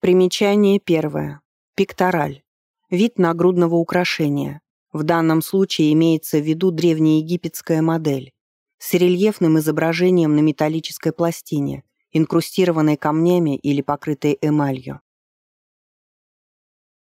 Примечание первое. Пектораль. Вид нагрудного украшения. В данном случае имеется в виду древнеегипетская модель с рельефным изображением на металлической пластине, инкрустированной камнями или покрытой эмалью.